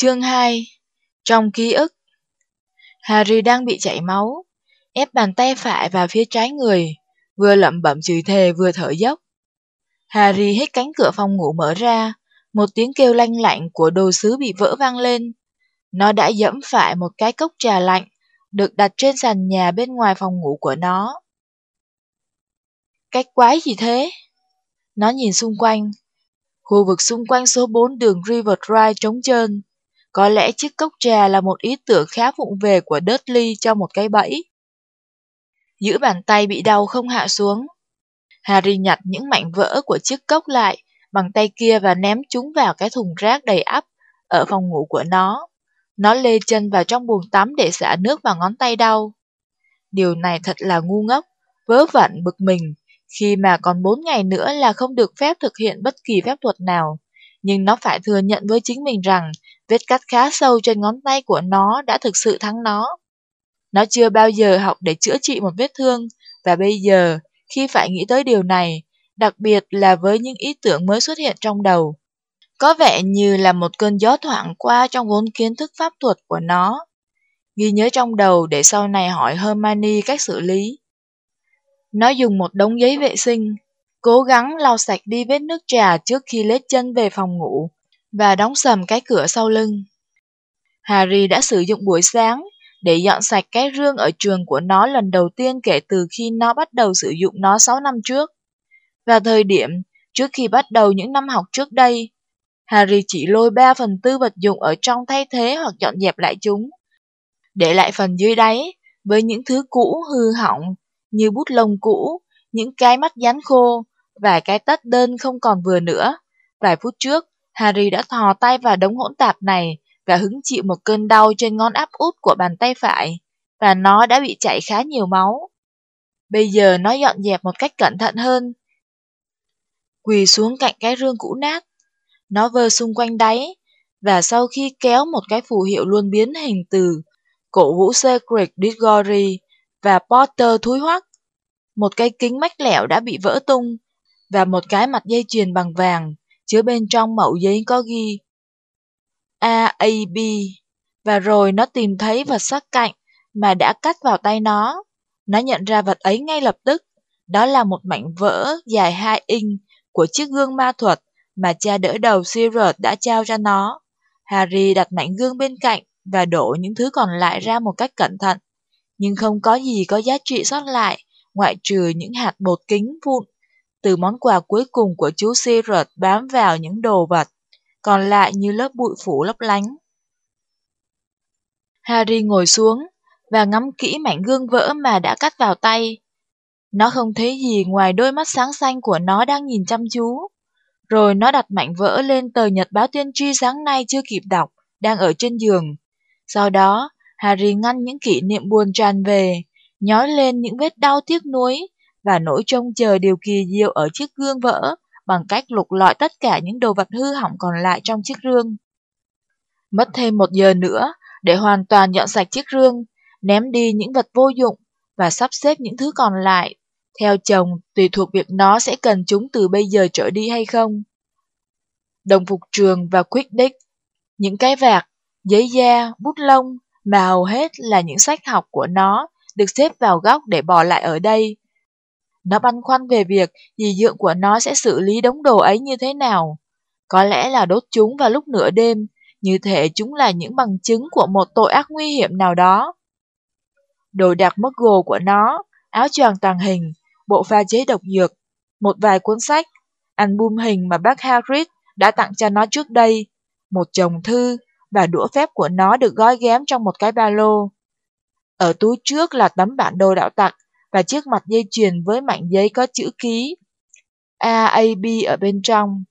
Chương 2 Trong ký ức Harry đang bị chảy máu, ép bàn tay phải vào phía trái người, vừa lẩm bẩm chửi thề vừa thở dốc. Harry hít cánh cửa phòng ngủ mở ra, một tiếng kêu lanh lạnh của đồ sứ bị vỡ vang lên. Nó đã dẫm phải một cái cốc trà lạnh, được đặt trên sàn nhà bên ngoài phòng ngủ của nó. Cách quái gì thế? Nó nhìn xung quanh. Khu vực xung quanh số 4 đường River Drive trống trơn. Có lẽ chiếc cốc trà là một ý tưởng khá vụng về của Dudley cho một cái bẫy. Giữ bàn tay bị đau không hạ xuống. Harry nhặt những mảnh vỡ của chiếc cốc lại bằng tay kia và ném chúng vào cái thùng rác đầy ắp ở phòng ngủ của nó. Nó lê chân vào trong buồng tắm để xả nước vào ngón tay đau. Điều này thật là ngu ngốc, vớ vẩn bực mình, khi mà còn 4 ngày nữa là không được phép thực hiện bất kỳ phép thuật nào. Nhưng nó phải thừa nhận với chính mình rằng vết cắt khá sâu trên ngón tay của nó đã thực sự thắng nó. Nó chưa bao giờ học để chữa trị một vết thương, và bây giờ, khi phải nghĩ tới điều này, đặc biệt là với những ý tưởng mới xuất hiện trong đầu, có vẻ như là một cơn gió thoảng qua trong vốn kiến thức pháp thuật của nó. Ghi nhớ trong đầu để sau này hỏi Hermione cách xử lý. Nó dùng một đống giấy vệ sinh, cố gắng lau sạch đi vết nước trà trước khi lết chân về phòng ngủ và đóng sầm cái cửa sau lưng. Harry đã sử dụng buổi sáng để dọn sạch cái rương ở trường của nó lần đầu tiên kể từ khi nó bắt đầu sử dụng nó 6 năm trước. Và thời điểm trước khi bắt đầu những năm học trước đây, Harry chỉ lôi 3 phần tư vật dụng ở trong thay thế hoặc dọn dẹp lại chúng. Để lại phần dưới đáy với những thứ cũ hư hỏng như bút lông cũ, những cái mắt dán khô và cái tất đơn không còn vừa nữa. Vài phút trước, Harry đã thò tay vào đống hỗn tạp này và hứng chịu một cơn đau trên ngón áp út của bàn tay phải, và nó đã bị chảy khá nhiều máu. Bây giờ nó dọn dẹp một cách cẩn thận hơn. Quỳ xuống cạnh cái rương cũ nát, nó vơ xung quanh đáy, và sau khi kéo một cái phù hiệu luôn biến hình từ cổ vũ secret Diggory và Potter thúi hoắc, một cái kính mách lẻo đã bị vỡ tung, và một cái mặt dây chuyền bằng vàng, chứa bên trong mẫu giấy có ghi AAB, và rồi nó tìm thấy vật sắc cạnh mà đã cắt vào tay nó. Nó nhận ra vật ấy ngay lập tức, đó là một mảnh vỡ dài 2 inch của chiếc gương ma thuật mà cha đỡ đầu Sirius đã trao cho nó. Harry đặt mảnh gương bên cạnh và đổ những thứ còn lại ra một cách cẩn thận. Nhưng không có gì có giá trị sót lại, ngoại trừ những hạt bột kính vụn từ món quà cuối cùng của chú Sirius bám vào những đồ vật, còn lại như lớp bụi phủ lấp lánh. Harry ngồi xuống và ngắm kỹ mảnh gương vỡ mà đã cắt vào tay. Nó không thấy gì ngoài đôi mắt sáng xanh của nó đang nhìn chăm chú. Rồi nó đặt mảnh vỡ lên tờ nhật báo tiên tri sáng nay chưa kịp đọc, đang ở trên giường. Sau đó, Harry ngăn những kỷ niệm buồn tràn về, nhói lên những vết đau tiếc nuối và nỗi trông chờ điều kỳ diệu ở chiếc gương vỡ bằng cách lục lọi tất cả những đồ vật hư hỏng còn lại trong chiếc gương. Mất thêm một giờ nữa để hoàn toàn dọn sạch chiếc gương, ném đi những vật vô dụng và sắp xếp những thứ còn lại theo chồng, tùy thuộc việc nó sẽ cần chúng từ bây giờ trở đi hay không. Đồng phục trường và quyết đích, những cái vạt, giấy da, bút lông mà hầu hết là những sách học của nó được xếp vào góc để bỏ lại ở đây. Nó băn khoăn về việc dì dượng của nó sẽ xử lý đống đồ ấy như thế nào. Có lẽ là đốt chúng vào lúc nửa đêm, như thể chúng là những bằng chứng của một tội ác nguy hiểm nào đó. Đồ đạc mất gồ của nó, áo choàng tàng hình, bộ pha chế độc dược, một vài cuốn sách, album hình mà bác Harris đã tặng cho nó trước đây, một chồng thư và đũa phép của nó được gói ghém trong một cái ba lô. Ở túi trước là tấm bản đồ đạo tặc và chiếc mặt dây chuyền với mảnh giấy có chữ ký AAB ở bên trong.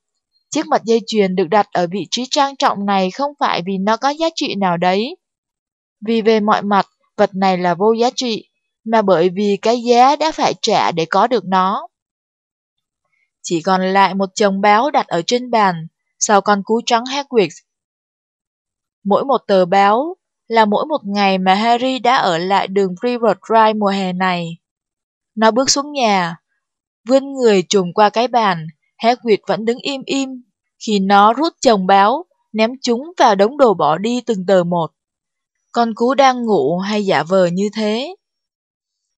Chiếc mặt dây chuyền được đặt ở vị trí trang trọng này không phải vì nó có giá trị nào đấy. Vì về mọi mặt, vật này là vô giá trị, mà bởi vì cái giá đã phải trả để có được nó. Chỉ còn lại một chồng báo đặt ở trên bàn, sau con cú trắng Hagrid. Mỗi một tờ báo là mỗi một ngày mà Harry đã ở lại đường River Drive mùa hè này. Nó bước xuống nhà, vươn người trùm qua cái bàn, Hagrid vẫn đứng im im. Khi nó rút chồng báo, ném chúng vào đống đồ bỏ đi từng tờ một. Con cú đang ngủ hay giả vờ như thế?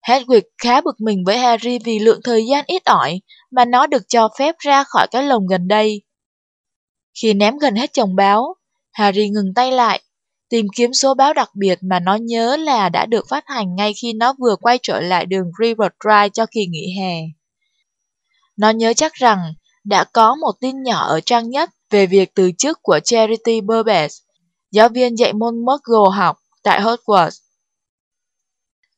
Hedwig khá bực mình với Harry vì lượng thời gian ít ỏi mà nó được cho phép ra khỏi cái lồng gần đây. Khi ném gần hết chồng báo, Harry ngừng tay lại, tìm kiếm số báo đặc biệt mà nó nhớ là đã được phát hành ngay khi nó vừa quay trở lại đường River Drive cho kỳ nghỉ hè. Nó nhớ chắc rằng đã có một tin nhỏ ở trang nhất về việc từ chức của Charity Burbage, giáo viên dạy môn Muggle học tại Hogwarts.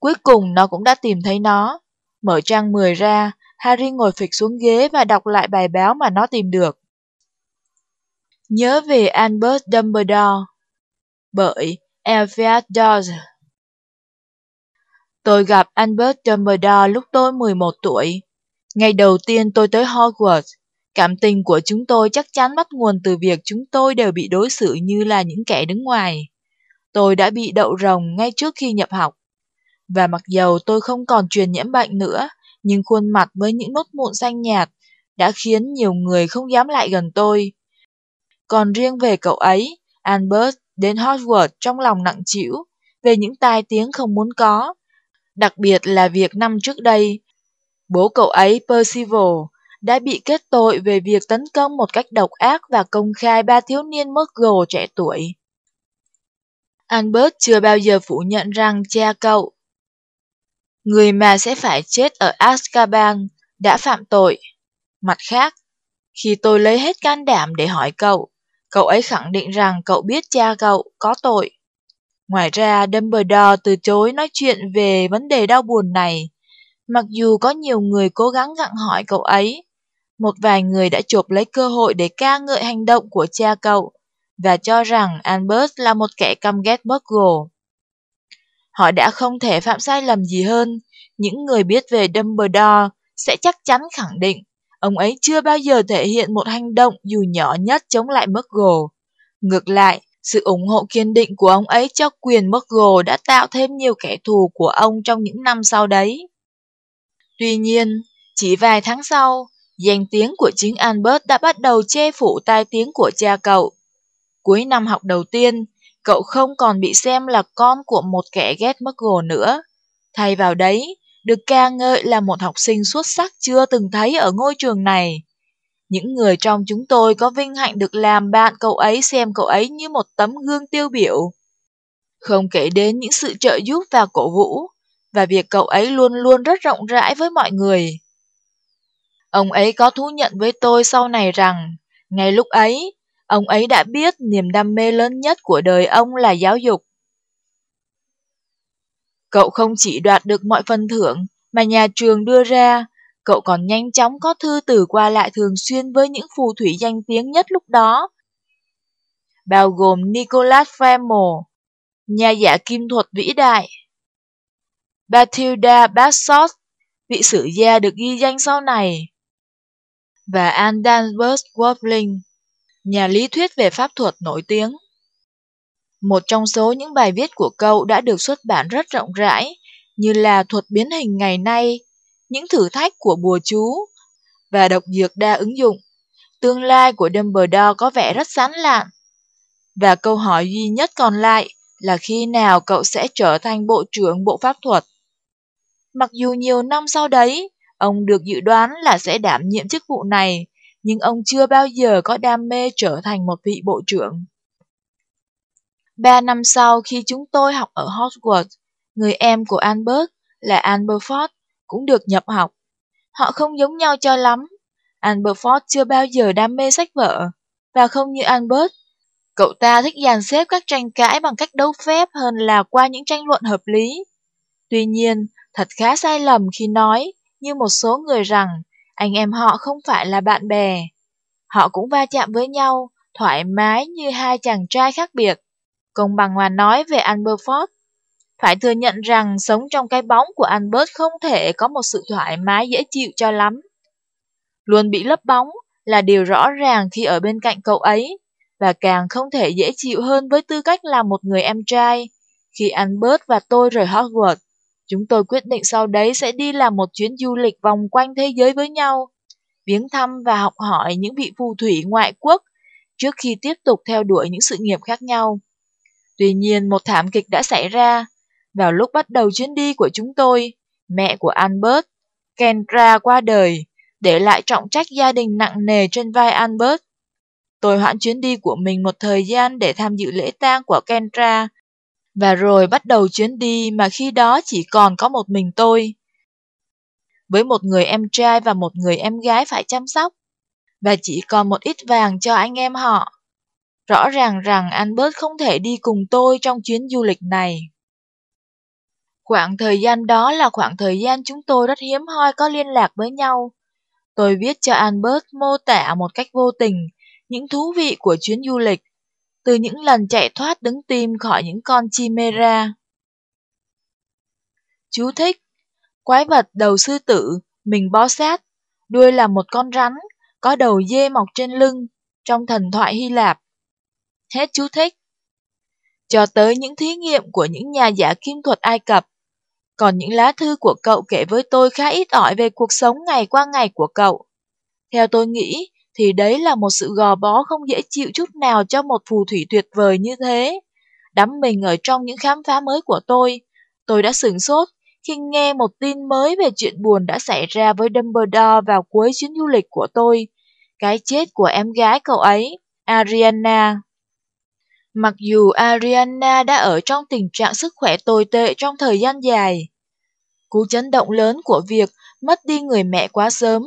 Cuối cùng nó cũng đã tìm thấy nó. Mở trang 10 ra, Harry ngồi phịch xuống ghế và đọc lại bài báo mà nó tìm được. Nhớ về Albert Dumbledore bởi Elviat Dodge Tôi gặp Albert Dumbledore lúc tôi 11 tuổi. Ngày đầu tiên tôi tới Hogwarts, cảm tình của chúng tôi chắc chắn bắt nguồn từ việc chúng tôi đều bị đối xử như là những kẻ đứng ngoài. Tôi đã bị đậu rồng ngay trước khi nhập học. Và mặc dầu tôi không còn truyền nhiễm bệnh nữa, nhưng khuôn mặt với những nốt mụn xanh nhạt đã khiến nhiều người không dám lại gần tôi. Còn riêng về cậu ấy, Albert đến Hogwarts trong lòng nặng trĩu về những tai tiếng không muốn có. Đặc biệt là việc năm trước đây, bố cậu ấy Percival đã bị kết tội về việc tấn công một cách độc ác và công khai ba thiếu niên Muggle trẻ tuổi. Albert chưa bao giờ phủ nhận rằng cha cậu, người mà sẽ phải chết ở Azkaban, đã phạm tội. Mặt khác, khi tôi lấy hết can đảm để hỏi cậu, cậu ấy khẳng định rằng cậu biết cha cậu có tội. Ngoài ra, Dumbledore từ chối nói chuyện về vấn đề đau buồn này, mặc dù có nhiều người cố gắng gặng hỏi cậu ấy. Một vài người đã chộp lấy cơ hội để ca ngợi hành động của cha cậu và cho rằng Albert là một kẻ căm ghét Muggle. Họ đã không thể phạm sai lầm gì hơn, những người biết về Dumbledore sẽ chắc chắn khẳng định ông ấy chưa bao giờ thể hiện một hành động dù nhỏ nhất chống lại McGo. Ngược lại, sự ủng hộ kiên định của ông ấy cho quyền McGo đã tạo thêm nhiều kẻ thù của ông trong những năm sau đấy. Tuy nhiên, chỉ vài tháng sau, danh tiếng của chính Albert đã bắt đầu che phủ tai tiếng của cha cậu. Cuối năm học đầu tiên, cậu không còn bị xem là con của một kẻ ghét McGo nữa. Thay vào đấy, được ca ngợi là một học sinh xuất sắc chưa từng thấy ở ngôi trường này. Những người trong chúng tôi có vinh hạnh được làm bạn cậu ấy xem cậu ấy như một tấm gương tiêu biểu. Không kể đến những sự trợ giúp và cổ vũ, và việc cậu ấy luôn luôn rất rộng rãi với mọi người. Ông ấy có thú nhận với tôi sau này rằng, ngay lúc ấy, ông ấy đã biết niềm đam mê lớn nhất của đời ông là giáo dục. Cậu không chỉ đoạt được mọi phần thưởng mà nhà trường đưa ra, cậu còn nhanh chóng có thư từ qua lại thường xuyên với những phù thủy danh tiếng nhất lúc đó, bao gồm Nicholas Flamel, nhà giả kim thuật vĩ đại, Bathilda Bassot, vị sử gia được ghi danh sau này, và Andan Danvers nhà lý thuyết về pháp thuật nổi tiếng. Một trong số những bài viết của cậu đã được xuất bản rất rộng rãi, như là thuật biến hình ngày nay, những thử thách của bùa chú và độc dược đa ứng dụng. Tương lai của Dumbledore có vẻ rất sán lạn. Và câu hỏi duy nhất còn lại là khi nào cậu sẽ trở thành bộ trưởng bộ pháp thuật. Mặc dù nhiều năm sau đấy, ông được dự đoán là sẽ đảm nhiệm chức vụ này, nhưng ông chưa bao giờ có đam mê trở thành một vị bộ trưởng. Ba năm sau khi chúng tôi học ở Hogwarts, người em của Albert là Amberford cũng được nhập học. Họ không giống nhau cho lắm. Amberford chưa bao giờ đam mê sách vở, và không như Albert. Cậu ta thích dàn xếp các tranh cãi bằng cách đấu phép hơn là qua những tranh luận hợp lý. Tuy nhiên, thật khá sai lầm khi nói, như một số người rằng, anh em họ không phải là bạn bè. Họ cũng va chạm với nhau, thoải mái như hai chàng trai khác biệt. Công bằng mà nói về Amberford, phải thừa nhận rằng sống trong cái bóng của Albert không thể có một sự thoải mái dễ chịu cho lắm. Luôn bị lấp bóng là điều rõ ràng khi ở bên cạnh cậu ấy, và càng không thể dễ chịu hơn với tư cách là một người em trai. Khi Albert và tôi rời Hogwarts, chúng tôi quyết định sau đấy sẽ đi làm một chuyến du lịch vòng quanh thế giới với nhau, viếng thăm và học hỏi những vị phù thủy ngoại quốc trước khi tiếp tục theo đuổi những sự nghiệp khác nhau. Tuy nhiên một thảm kịch đã xảy ra. Vào lúc bắt đầu chuyến đi của chúng tôi, mẹ của Albert, Kendra qua đời, để lại trọng trách gia đình nặng nề trên vai Albert. Tôi hoãn chuyến đi của mình một thời gian để tham dự lễ tang của Kendra, và rồi bắt đầu chuyến đi mà khi đó chỉ còn có một mình tôi. Với một người em trai và một người em gái phải chăm sóc, và chỉ còn một ít vàng cho anh em họ. Rõ ràng rằng Albert không thể đi cùng tôi trong chuyến du lịch này. Khoảng thời gian đó là khoảng thời gian chúng tôi rất hiếm hoi có liên lạc với nhau. Tôi viết cho Albert mô tả một cách vô tình những thú vị của chuyến du lịch, từ những lần chạy thoát đứng tim khỏi những con chimera. Chú thích Quái vật đầu sư tử, mình bó sát, đuôi là một con rắn, có đầu dê mọc trên lưng, trong thần thoại Hy Lạp. Hết chú thích. Cho tới những thí nghiệm của những nhà giả kim thuật Ai Cập. Còn những lá thư của cậu kể với tôi khá ít ỏi về cuộc sống ngày qua ngày của cậu. Theo tôi nghĩ, thì đấy là một sự gò bó không dễ chịu chút nào cho một phù thủy tuyệt vời như thế. Đắm mình ở trong những khám phá mới của tôi, tôi đã sửng sốt khi nghe một tin mới về chuyện buồn đã xảy ra với Dumbledore vào cuối chuyến du lịch của tôi, cái chết của em gái cậu ấy, Ariana. Mặc dù Ariana đã ở trong tình trạng sức khỏe tồi tệ trong thời gian dài, cú chấn động lớn của việc mất đi người mẹ quá sớm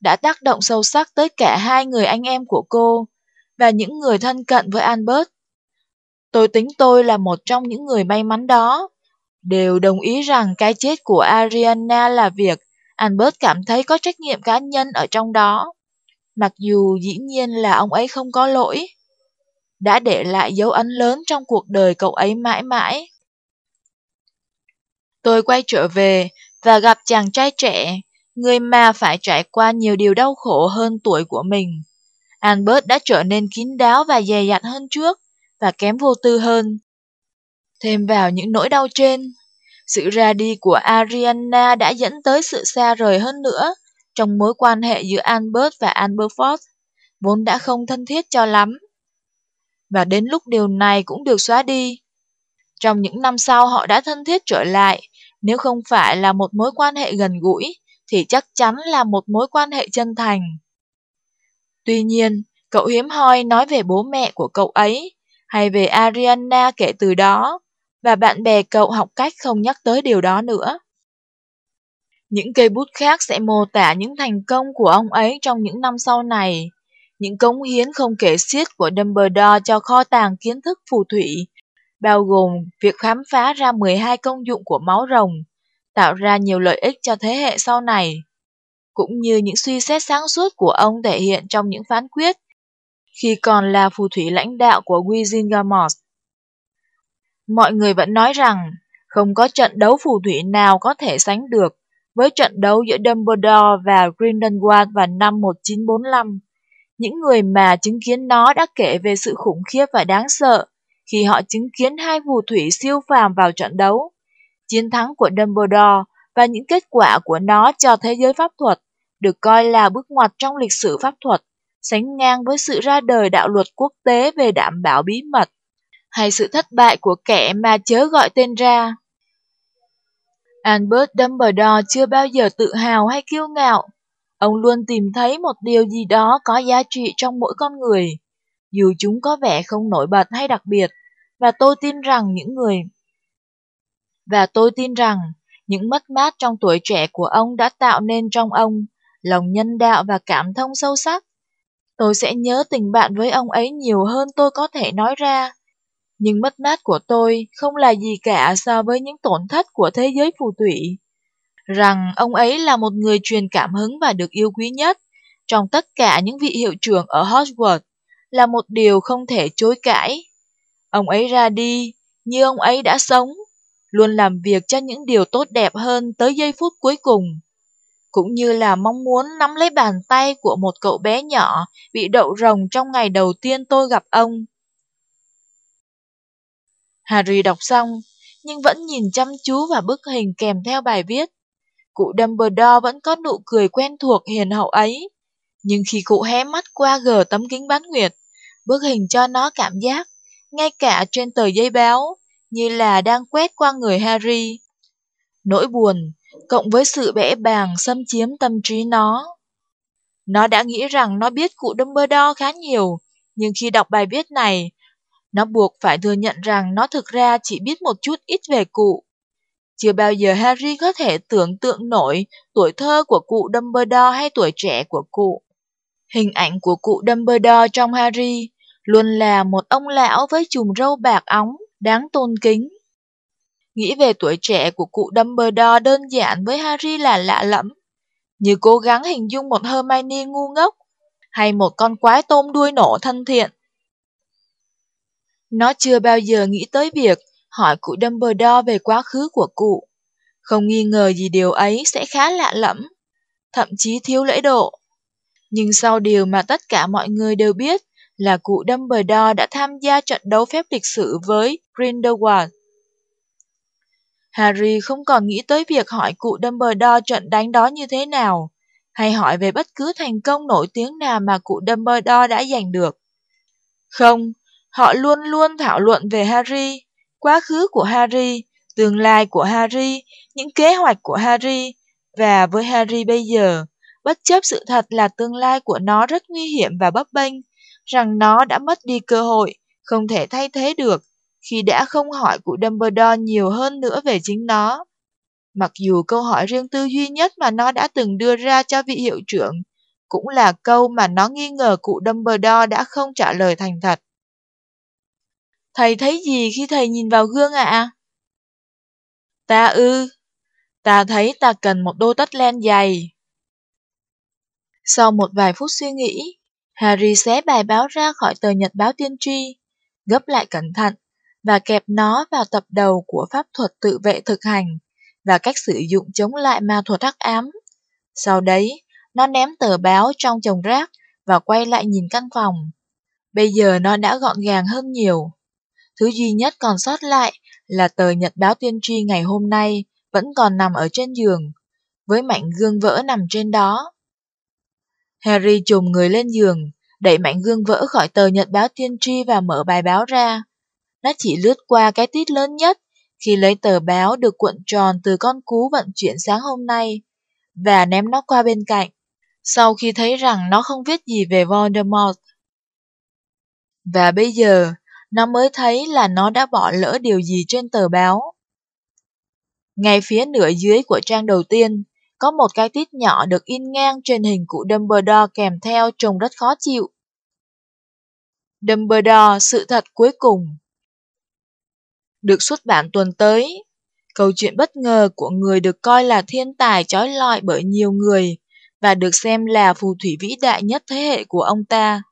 đã tác động sâu sắc tới cả hai người anh em của cô và những người thân cận với Albert. Tôi tính tôi là một trong những người may mắn đó, đều đồng ý rằng cái chết của Ariana là việc Albert cảm thấy có trách nhiệm cá nhân ở trong đó, mặc dù dĩ nhiên là ông ấy không có lỗi, đã để lại dấu ấn lớn trong cuộc đời cậu ấy mãi mãi. Tôi quay trở về và gặp chàng trai trẻ, người mà phải trải qua nhiều điều đau khổ hơn tuổi của mình. Albert đã trở nên kín đáo và dè dặt hơn trước, và kém vô tư hơn. Thêm vào những nỗi đau trên, sự ra đi của Ariana đã dẫn tới sự xa rời hơn nữa trong mối quan hệ giữa Albert và Amberford, vốn đã không thân thiết cho lắm. Và đến lúc điều này cũng được xóa đi. Trong những năm sau họ đã thân thiết trở lại, nếu không phải là một mối quan hệ gần gũi, thì chắc chắn là một mối quan hệ chân thành. Tuy nhiên, cậu hiếm hoi nói về bố mẹ của cậu ấy, hay về Ariana kể từ đó, và bạn bè cậu học cách không nhắc tới điều đó nữa. Những cây bút khác sẽ mô tả những thành công của ông ấy trong những năm sau này, những cống hiến không kể xiết của Dumbledore cho kho tàng kiến thức phù thủy, bao gồm việc khám phá ra 12 công dụng của máu rồng, tạo ra nhiều lợi ích cho thế hệ sau này, cũng như những suy xét sáng suốt của ông thể hiện trong những phán quyết khi còn là phù thủy lãnh đạo của Wizengamot. Mọi người vẫn nói rằng không có trận đấu phù thủy nào có thể sánh được với trận đấu giữa Dumbledore và Grindelwald vào năm 1945. Những người mà chứng kiến nó đã kể về sự khủng khiếp và đáng sợ khi họ chứng kiến hai phù thủy siêu phàm vào trận đấu. Chiến thắng của Dumbledore và những kết quả của nó cho thế giới pháp thuật được coi là bước ngoặt trong lịch sử pháp thuật, sánh ngang với sự ra đời đạo luật quốc tế về đảm bảo bí mật hay sự thất bại của kẻ mà chớ gọi tên ra. Albert Dumbledore chưa bao giờ tự hào hay kiêu ngạo. Ông luôn tìm thấy một điều gì đó có giá trị trong mỗi con người, dù chúng có vẻ không nổi bật hay đặc biệt, và tôi tin rằng những người và tôi tin rằng những mất mát trong tuổi trẻ của ông đã tạo nên trong ông lòng nhân đạo và cảm thông sâu sắc. Tôi sẽ nhớ tình bạn với ông ấy nhiều hơn tôi có thể nói ra nhưng mất mát của tôi không là gì cả so với những tổn thất của thế giới phù thủy. Rằng ông ấy là một người truyền cảm hứng và được yêu quý nhất trong tất cả những vị hiệu trưởng ở Hogwarts là một điều không thể chối cãi. Ông ấy ra đi, như ông ấy đã sống, luôn làm việc cho những điều tốt đẹp hơn tới giây phút cuối cùng. Cũng như là mong muốn nắm lấy bàn tay của một cậu bé nhỏ bị đậu rồng trong ngày đầu tiên tôi gặp ông. Harry đọc xong, nhưng vẫn nhìn chăm chú vào bức hình kèm theo bài viết. Cụ Dumbledore vẫn có nụ cười quen thuộc hiền hậu ấy. Nhưng khi cụ hé mắt qua gờ tấm kính bán nguyệt, Bức hình cho nó cảm giác, ngay cả trên tờ giấy báo, như là đang quét qua người Harry. Nỗi buồn, cộng với sự bẽ bàng xâm chiếm tâm trí nó. Nó đã nghĩ rằng nó biết cụ Dumbledore khá nhiều, nhưng khi đọc bài viết này, nó buộc phải thừa nhận rằng nó thực ra chỉ biết một chút ít về cụ. Chưa bao giờ Harry có thể tưởng tượng nổi tuổi thơ của cụ Dumbledore hay tuổi trẻ của cụ. Hình ảnh của cụ Dumbledore trong Harry luôn là một ông lão với chùm râu bạc óng, đáng tôn kính. Nghĩ về tuổi trẻ của cụ Dumbledore đơn giản với Harry là lạ lẫm, như cố gắng hình dung một Hermione ngu ngốc, hay một con quái tôm đuôi nổ thân thiện. Nó chưa bao giờ nghĩ tới việc hỏi cụ Dumbledore về quá khứ của cụ. Không nghi ngờ gì điều ấy sẽ khá lạ lẫm, thậm chí thiếu lễ độ. Nhưng sau điều mà tất cả mọi người đều biết là cụ Dumbledore đã tham gia trận đấu phép lịch sử với Grindelwald. Harry không còn nghĩ tới việc hỏi cụ Dumbledore trận đánh đó như thế nào, hay hỏi về bất cứ thành công nổi tiếng nào mà cụ Dumbledore đã giành được. Không, họ luôn luôn thảo luận về Harry, quá khứ của Harry, tương lai của Harry, những kế hoạch của Harry, và với Harry bây giờ, bất chấp sự thật là tương lai của nó rất nguy hiểm và bấp bênh, rằng nó đã mất đi cơ hội, không thể thay thế được, khi đã không hỏi cụ Dumbledore nhiều hơn nữa về chính nó. Mặc dù câu hỏi riêng tư duy nhất mà nó đã từng đưa ra cho vị hiệu trưởng, cũng là câu mà nó nghi ngờ cụ Dumbledore đã không trả lời thành thật. Thầy thấy gì khi thầy nhìn vào gương ạ? À? Ta ư, ta thấy ta cần một đôi tất len dày. Sau một vài phút suy nghĩ, Harry xé bài báo ra khỏi tờ nhật báo tiên tri, gấp lại cẩn thận và kẹp nó vào tập đầu của pháp thuật tự vệ thực hành và cách sử dụng chống lại ma thuật hắc ám. Sau đấy, nó ném tờ báo trong chồng rác và quay lại nhìn căn phòng. Bây giờ nó đã gọn gàng hơn nhiều. Thứ duy nhất còn sót lại là tờ nhật báo tiên tri ngày hôm nay vẫn còn nằm ở trên giường, với mảnh gương vỡ nằm trên đó. Harry trùm người lên giường, đẩy mảnh gương vỡ khỏi tờ nhật báo tiên tri và mở bài báo ra. Nó chỉ lướt qua cái tít lớn nhất khi lấy tờ báo được cuộn tròn từ con cú vận chuyển sáng hôm nay và ném nó qua bên cạnh, sau khi thấy rằng nó không viết gì về Voldemort. Và bây giờ, nó mới thấy là nó đã bỏ lỡ điều gì trên tờ báo. Ngay phía nửa dưới của trang đầu tiên, có một cái tít nhỏ được in ngang trên hình cụ Dumbledore kèm theo trông rất khó chịu. Dumbledore, sự thật cuối cùng Được xuất bản tuần tới, câu chuyện bất ngờ của người được coi là thiên tài trói lọi bởi nhiều người và được xem là phù thủy vĩ đại nhất thế hệ của ông ta.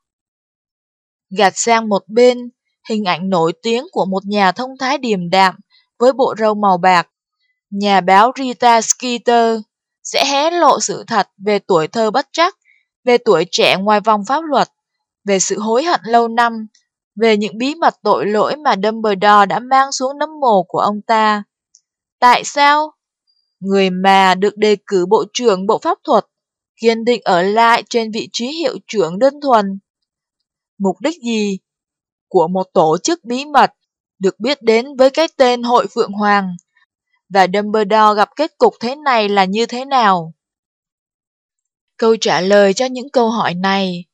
Gạt sang một bên, hình ảnh nổi tiếng của một nhà thông thái điềm đạm với bộ râu màu bạc. Nhà báo Rita Skeeter sẽ hé lộ sự thật về tuổi thơ bất trắc, về tuổi trẻ ngoài vòng pháp luật, về sự hối hận lâu năm, về những bí mật tội lỗi mà Dumbledore đã mang xuống nấm mồ của ông ta. Tại sao? Người mà được đề cử bộ trưởng bộ pháp thuật, kiên định ở lại trên vị trí hiệu trưởng đơn thuần. Mục đích gì của một tổ chức bí mật được biết đến với cái tên Hội Phượng Hoàng. Và Dumbledore gặp kết cục thế này là như thế nào? Câu trả lời cho những câu hỏi này,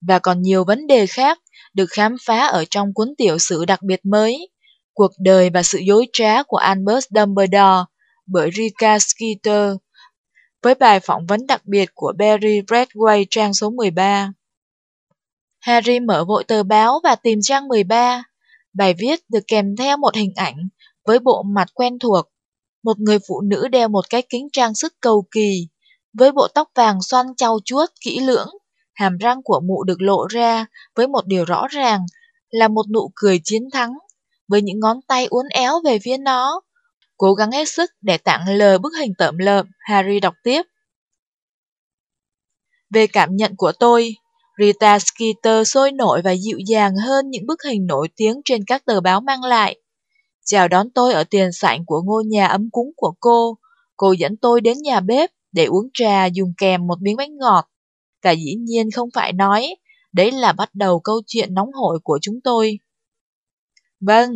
và còn nhiều vấn đề khác được khám phá ở trong cuốn tiểu sử đặc biệt mới, Cuộc đời và sự dối trá của Albus Dumbledore bởi Rika Skeeter, với bài phỏng vấn đặc biệt của Barry Bradway trang số 13. Harry mở vội tờ báo và tìm trang 13. Bài viết được kèm theo một hình ảnh với bộ mặt quen thuộc. Một người phụ nữ đeo một cái kính trang sức cầu kỳ, với bộ tóc vàng xoăn trau chuốt kỹ lưỡng, hàm răng của mụ được lộ ra với một điều rõ ràng là một nụ cười chiến thắng, với những ngón tay uốn éo về phía nó. Cố gắng hết sức để tặng lờ bức hình tởm lợm, Harry đọc tiếp. Về cảm nhận của tôi, Rita Skeeter sôi nổi và dịu dàng hơn những bức hình nổi tiếng trên các tờ báo mang lại. Chào đón tôi ở tiền sảnh của ngôi nhà ấm cúng của cô. Cô dẫn tôi đến nhà bếp để uống trà dùng kèm một miếng bánh ngọt. Và dĩ nhiên không phải nói, Đấy là bắt đầu câu chuyện nóng hổi của chúng tôi. Vâng,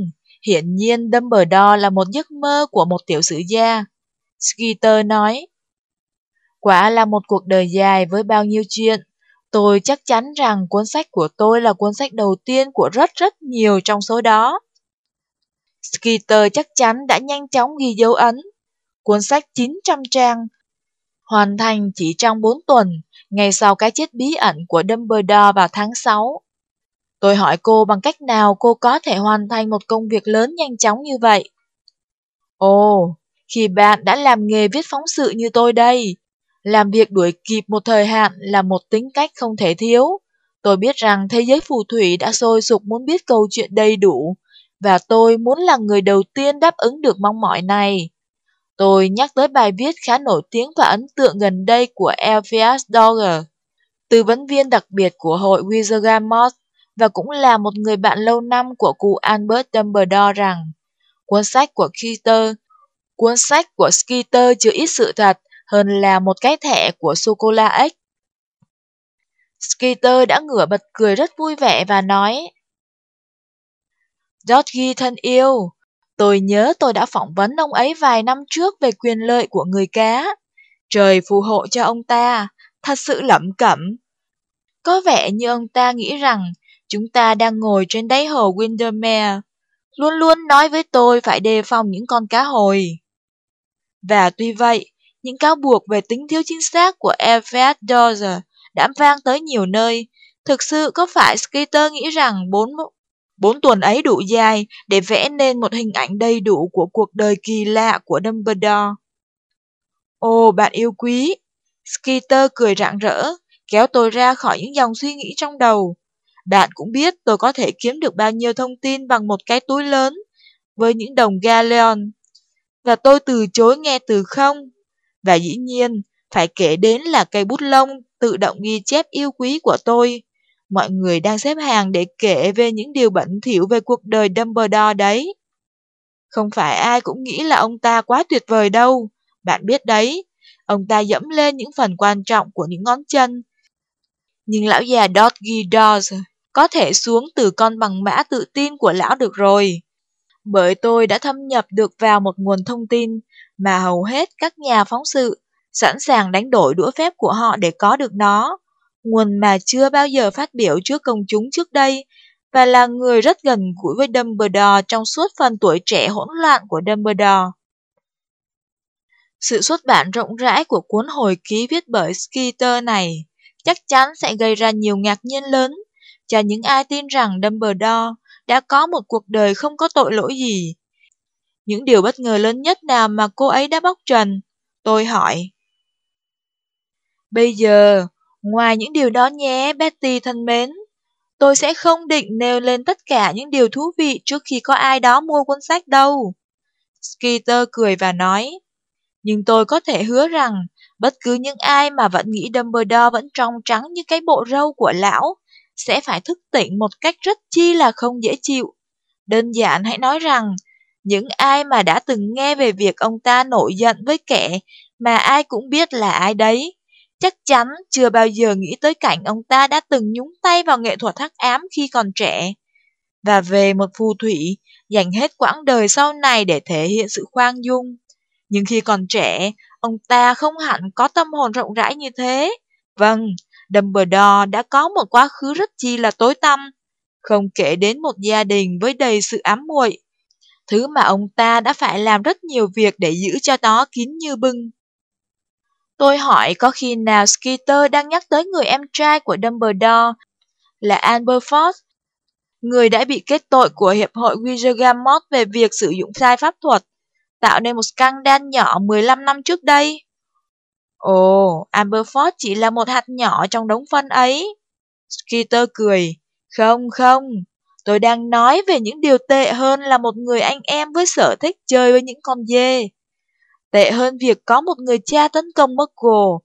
hiển nhiên Dumbledore là một giấc mơ của một tiểu sử gia. Skeeter nói. Quả là một cuộc đời dài với bao nhiêu chuyện. Tôi chắc chắn rằng cuốn sách của tôi là cuốn sách đầu tiên của rất rất nhiều trong số đó. Skeeter chắc chắn đã nhanh chóng ghi dấu ấn. Cuốn sách 900 trang, hoàn thành chỉ trong 4 tuần, ngay sau cái chết bí ẩn của Dumbledore vào tháng 6. Tôi hỏi cô bằng cách nào cô có thể hoàn thành một công việc lớn nhanh chóng như vậy. Ồ, khi bạn đã làm nghề viết phóng sự như tôi đây, làm việc đuổi kịp một thời hạn là một tính cách không thể thiếu. Tôi biết rằng thế giới phù thủy đã sôi sục muốn biết câu chuyện đầy đủ, và tôi muốn là người đầu tiên đáp ứng được mong mỏi này. Tôi nhắc tới bài viết khá nổi tiếng và ấn tượng gần đây của Elphias Dogger, tư vấn viên đặc biệt của hội Wizarding Moss và cũng là một người bạn lâu năm của cụ Albert Dumbledore rằng cuốn sách của Skeeter, cuốn sách của Skeeter chứa ít sự thật hơn là một cái thẻ của sô-cô-la X. Skeeter đã ngửa bật cười rất vui vẻ và nói Georgie thân yêu, tôi nhớ tôi đã phỏng vấn ông ấy vài năm trước về quyền lợi của người cá. Trời phù hộ cho ông ta, thật sự lẩm cẩm. Có vẻ như ông ta nghĩ rằng chúng ta đang ngồi trên đáy hồ Windermere, luôn luôn nói với tôi phải đề phòng những con cá hồi. Và tuy vậy, những cáo buộc về tính thiếu chính xác của Everett Dozer đã vang tới nhiều nơi. Thực sự có phải Skeeter nghĩ rằng bốn bốn tuần ấy đủ dài để vẽ nên một hình ảnh đầy đủ của cuộc đời kỳ lạ của Dumbledore? Ồ, bạn yêu quý! Skeeter cười rạng rỡ, kéo tôi ra khỏi những dòng suy nghĩ trong đầu. Bạn cũng biết tôi có thể kiếm được bao nhiêu thông tin bằng một cái túi lớn với những đồng galleon. Và tôi từ chối nghe từ không. Và dĩ nhiên, phải kể đến là cây bút lông tự động ghi chép yêu quý của tôi. Mọi người đang xếp hàng để kể về những điều bẩn thỉu về cuộc đời Dumbledore đấy. Không phải ai cũng nghĩ là ông ta quá tuyệt vời đâu. Bạn biết đấy, ông ta dẫm lên những phần quan trọng của những ngón chân. Nhưng lão già Dodgy Dawes có thể xuống từ con bằng mã tự tin của lão được rồi. Bởi tôi đã thâm nhập được vào một nguồn thông tin mà hầu hết các nhà phóng sự sẵn sàng đánh đổi đũa phép của họ để có được nó, nguồn mà chưa bao giờ phát biểu trước công chúng trước đây và là người rất gần gũi với Dumbledore trong suốt phần tuổi trẻ hỗn loạn của Dumbledore. Sự xuất bản rộng rãi của cuốn hồi ký viết bởi Skeeter này chắc chắn sẽ gây ra nhiều ngạc nhiên lớn cho những ai tin rằng Dumbledore đã có một cuộc đời không có tội lỗi gì. Những điều bất ngờ lớn nhất nào mà cô ấy đã bóc trần? Tôi hỏi. Bây giờ, ngoài những điều đó nhé, Betty thân mến, tôi sẽ không định nêu lên tất cả những điều thú vị trước khi có ai đó mua cuốn sách đâu. Skeeter cười và nói, nhưng tôi có thể hứa rằng bất cứ những ai mà vẫn nghĩ Dumbledore vẫn trong trắng như cái bộ râu của lão sẽ phải thức tỉnh một cách rất chi là không dễ chịu. Đơn giản hãy nói rằng, những ai mà đã từng nghe về việc ông ta nổi giận với kẻ mà ai cũng biết là ai đấy, chắc chắn chưa bao giờ nghĩ tới cảnh ông ta đã từng nhúng tay vào nghệ thuật hắc ám khi còn trẻ. Và về một phù thủy, dành hết quãng đời sau này để thể hiện sự khoan dung. Nhưng khi còn trẻ, ông ta không hẳn có tâm hồn rộng rãi như thế. Vâng, Dumbledore đã có một quá khứ rất chi là tối tăm, không kể đến một gia đình với đầy sự ám muội. Thứ mà ông ta đã phải làm rất nhiều việc để giữ cho nó kín như bưng. Tôi hỏi có khi nào Skeeter đang nhắc tới người em trai của Dumbledore là Aberforth, người đã bị kết tội của Hiệp hội Wizardgamot về việc sử dụng sai pháp thuật, tạo nên một scandal nhỏ 15 năm trước đây. Ồ, Amberford chỉ là một hạt nhỏ trong đống phân ấy. Skeeter cười. Không, không, tôi đang nói về những điều tệ hơn là một người anh em với sở thích chơi với những con dê. Tệ hơn việc có một người cha tấn công Muggle.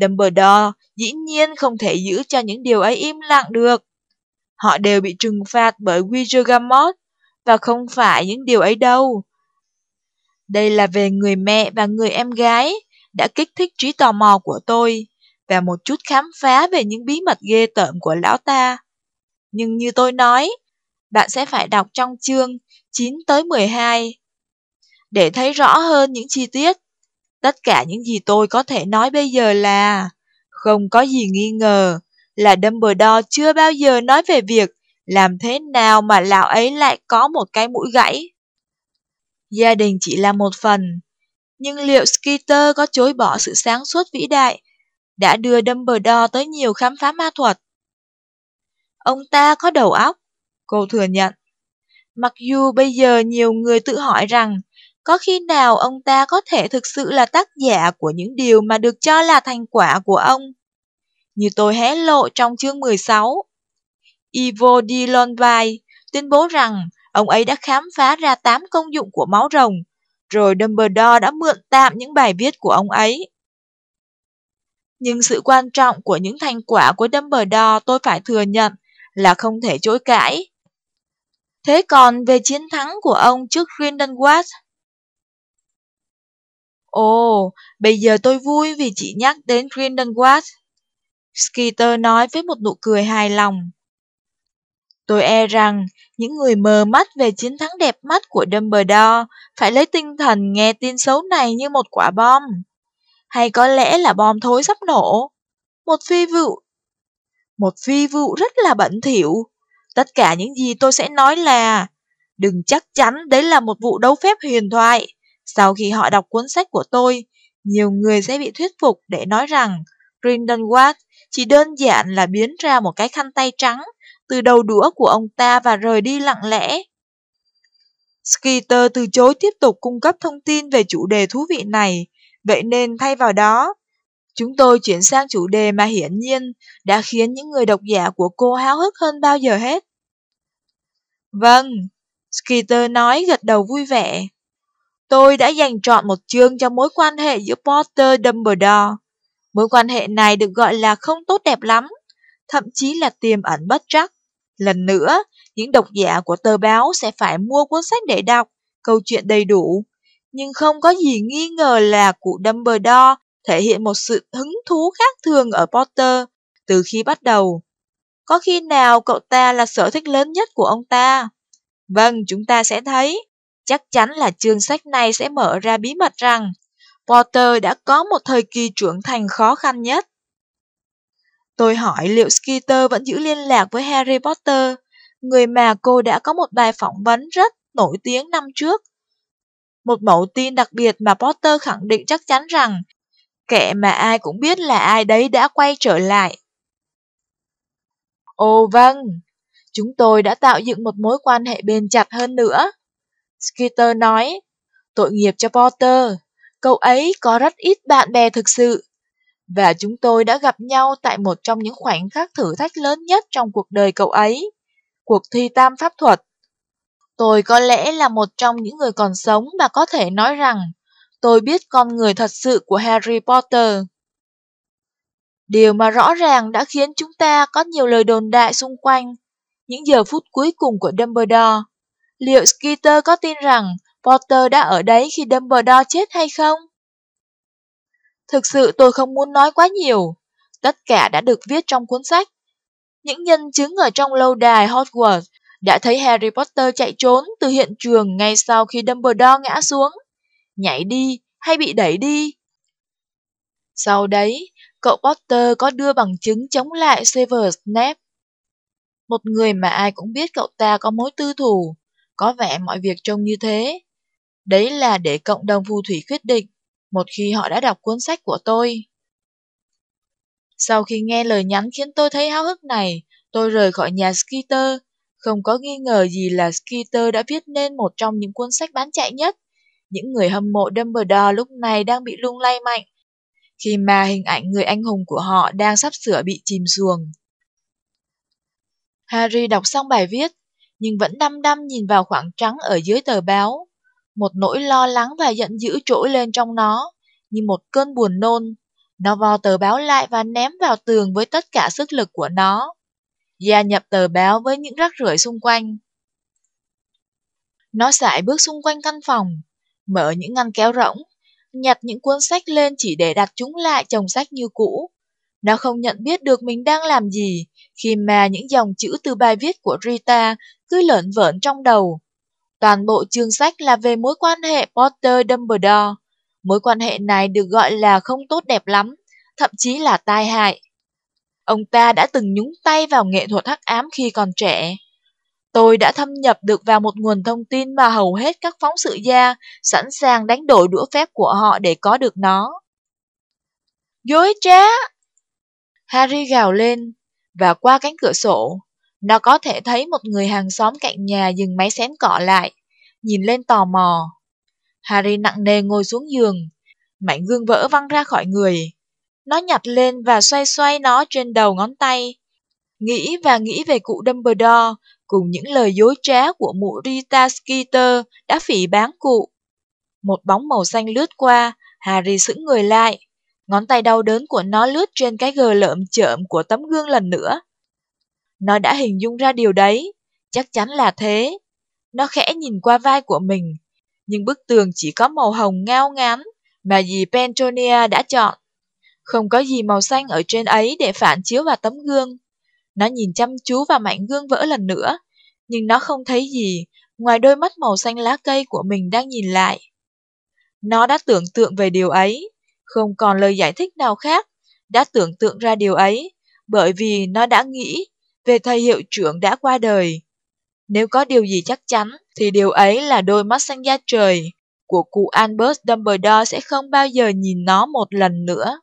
Dumbledore dĩ nhiên không thể giữ cho những điều ấy im lặng được. Họ đều bị trừng phạt bởi Wizardgamot, và không phải những điều ấy đâu. Đây là về người mẹ và người em gái đã kích thích trí tò mò của tôi, và một chút khám phá về những bí mật ghê tởm của lão ta. Nhưng như tôi nói, bạn sẽ phải đọc trong chương 9 tới 12 để thấy rõ hơn những chi tiết. Tất cả những gì tôi có thể nói bây giờ là không có gì nghi ngờ là Dumbledore chưa bao giờ nói về việc làm thế nào mà lão ấy lại có một cái mũi gãy. Gia đình chỉ là một phần, nhưng liệu Skeeter có chối bỏ sự sáng suốt vĩ đại đã đưa Dumbledore tới nhiều khám phá ma thuật? Ông ta có đầu óc, cô thừa nhận. Mặc dù bây giờ nhiều người tự hỏi rằng có khi nào ông ta có thể thực sự là tác giả của những điều mà được cho là thành quả của ông? Như tôi hé lộ trong chương 16. Ivo di Lonvai tuyên bố rằng ông ấy đã khám phá ra 8 công dụng của máu rồng, rồi Dumbledore đã mượn tạm những bài viết của ông ấy. Nhưng sự quan trọng của những thành quả của Dumbledore tôi phải thừa nhận là không thể chối cãi. Thế còn về chiến thắng của ông trước Grindelwald? Ồ, bây giờ tôi vui vì chị nhắc đến Grindelwald. Skeeter nói với một nụ cười hài lòng. Tôi e rằng những người mờ mắt về chiến thắng đẹp mắt của Dumbledore phải lấy tinh thần nghe tin xấu này như một quả bom. Hay có lẽ là bom thối sắp nổ. Một phi vụ. Một phi vụ rất là bẩn thỉu. Tất cả những gì tôi sẽ nói là đừng chắc chắn đấy là một vụ đấu phép huyền thoại. Sau khi họ đọc cuốn sách của tôi, nhiều người sẽ bị thuyết phục để nói rằng Grindelwald chỉ đơn giản là biến ra một cái khăn tay trắng từ đầu đũa của ông ta và rời đi lặng lẽ. Skeeter từ chối tiếp tục cung cấp thông tin về chủ đề thú vị này, vậy nên thay vào đó, chúng tôi chuyển sang chủ đề mà hiển nhiên đã khiến những người độc giả của cô háo hức hơn bao giờ hết. Vâng, Skeeter nói gật đầu vui vẻ. Tôi đã dành chọn một chương cho mối quan hệ giữa Potter Dumbledore. Mối quan hệ này được gọi là không tốt đẹp lắm, thậm chí là tiềm ẩn bất trắc. Lần nữa, những độc giả của tờ báo sẽ phải mua cuốn sách để đọc, câu chuyện đầy đủ. Nhưng không có gì nghi ngờ là cụ Dumbledore thể hiện một sự hứng thú khác thường ở Potter từ khi bắt đầu. Có khi nào cậu ta là sở thích lớn nhất của ông ta? Vâng, chúng ta sẽ thấy. Chắc chắn là chương sách này sẽ mở ra bí mật rằng Potter đã có một thời kỳ trưởng thành khó khăn nhất. Tôi hỏi liệu Skeeter vẫn giữ liên lạc với Harry Potter, người mà cô đã có một bài phỏng vấn rất nổi tiếng năm trước. Một mẫu tin đặc biệt mà Potter khẳng định chắc chắn rằng kẻ mà ai cũng biết là ai đấy đã quay trở lại. Ồ vâng, chúng tôi đã tạo dựng một mối quan hệ bền chặt hơn nữa. Skeeter nói, tội nghiệp cho Potter, cậu ấy có rất ít bạn bè thực sự. Và chúng tôi đã gặp nhau tại một trong những khoảnh khắc thử thách lớn nhất trong cuộc đời cậu ấy, cuộc thi tam pháp thuật. Tôi có lẽ là một trong những người còn sống mà có thể nói rằng tôi biết con người thật sự của Harry Potter. Điều mà rõ ràng đã khiến chúng ta có nhiều lời đồn đại xung quanh những giờ phút cuối cùng của Dumbledore. Liệu Skeeter có tin rằng Potter đã ở đấy khi Dumbledore chết hay không? Thực sự tôi không muốn nói quá nhiều. Tất cả đã được viết trong cuốn sách. Những nhân chứng ở trong lâu đài Hogwarts đã thấy Harry Potter chạy trốn từ hiện trường ngay sau khi Dumbledore ngã xuống. Nhảy đi hay bị đẩy đi. Sau đấy, cậu Potter có đưa bằng chứng chống lại Severus Snape. Một người mà ai cũng biết cậu ta có mối tư thù, có vẻ mọi việc trông như thế. Đấy là để cộng đồng phù thủy quyết định, một khi họ đã đọc cuốn sách của tôi. Sau khi nghe lời nhắn khiến tôi thấy háo hức này, tôi rời khỏi nhà Skeeter. Không có nghi ngờ gì là Skeeter đã viết nên một trong những cuốn sách bán chạy nhất. Những người hâm mộ Dumbledore lúc này đang bị lung lay mạnh, khi mà hình ảnh người anh hùng của họ đang sắp sửa bị chìm xuồng. Harry đọc xong bài viết, nhưng vẫn đăm đăm nhìn vào khoảng trắng ở dưới tờ báo. Một nỗi lo lắng và giận dữ trỗi lên trong nó, như một cơn buồn nôn. Nó vò tờ báo lại và ném vào tường với tất cả sức lực của nó. Gia nhập tờ báo với những rắc rưởi xung quanh. Nó sải bước xung quanh căn phòng, mở những ngăn kéo rỗng, nhặt những cuốn sách lên chỉ để đặt chúng lại chồng sách như cũ. Nó không nhận biết được mình đang làm gì khi mà những dòng chữ từ bài viết của Rita cứ lởn vởn trong đầu. Toàn bộ chương sách là về mối quan hệ Potter-Dumbledore. Mối quan hệ này được gọi là không tốt đẹp lắm, thậm chí là tai hại. Ông ta đã từng nhúng tay vào nghệ thuật hắc ám khi còn trẻ. Tôi đã thâm nhập được vào một nguồn thông tin mà hầu hết các phóng sự gia sẵn sàng đánh đổi đũa phép của họ để có được nó. Dối trá! Harry gào lên, và qua cánh cửa sổ, nó có thể thấy một người hàng xóm cạnh nhà dừng máy xén cọ lại, nhìn lên tò mò. Harry nặng nề ngồi xuống giường, mảnh gương vỡ văng ra khỏi người. Nó nhặt lên và xoay xoay nó trên đầu ngón tay. Nghĩ và nghĩ về cụ Dumbledore cùng những lời dối trá của mụ Rita Skeeter đã phỉ bán cụ. Một bóng màu xanh lướt qua, Harry sững người lại. Ngón tay đau đớn của nó lướt trên cái gờ lợm chợm của tấm gương lần nữa. Nó đã hình dung ra điều đấy, chắc chắn là thế. Nó khẽ nhìn qua vai của mình, nhưng bức tường chỉ có màu hồng ngao ngán mà dì Pentonia đã chọn. Không có gì màu xanh ở trên ấy để phản chiếu vào tấm gương. Nó nhìn chăm chú vào mảnh gương vỡ lần nữa, nhưng nó không thấy gì ngoài đôi mắt màu xanh lá cây của mình đang nhìn lại. Nó đã tưởng tượng về điều ấy, không còn lời giải thích nào khác, đã tưởng tượng ra điều ấy, bởi vì nó đã nghĩ về thầy hiệu trưởng đã qua đời. Nếu có điều gì chắc chắn, thì điều ấy là đôi mắt xanh da trời của cụ Albert Dumbledore sẽ không bao giờ nhìn nó một lần nữa.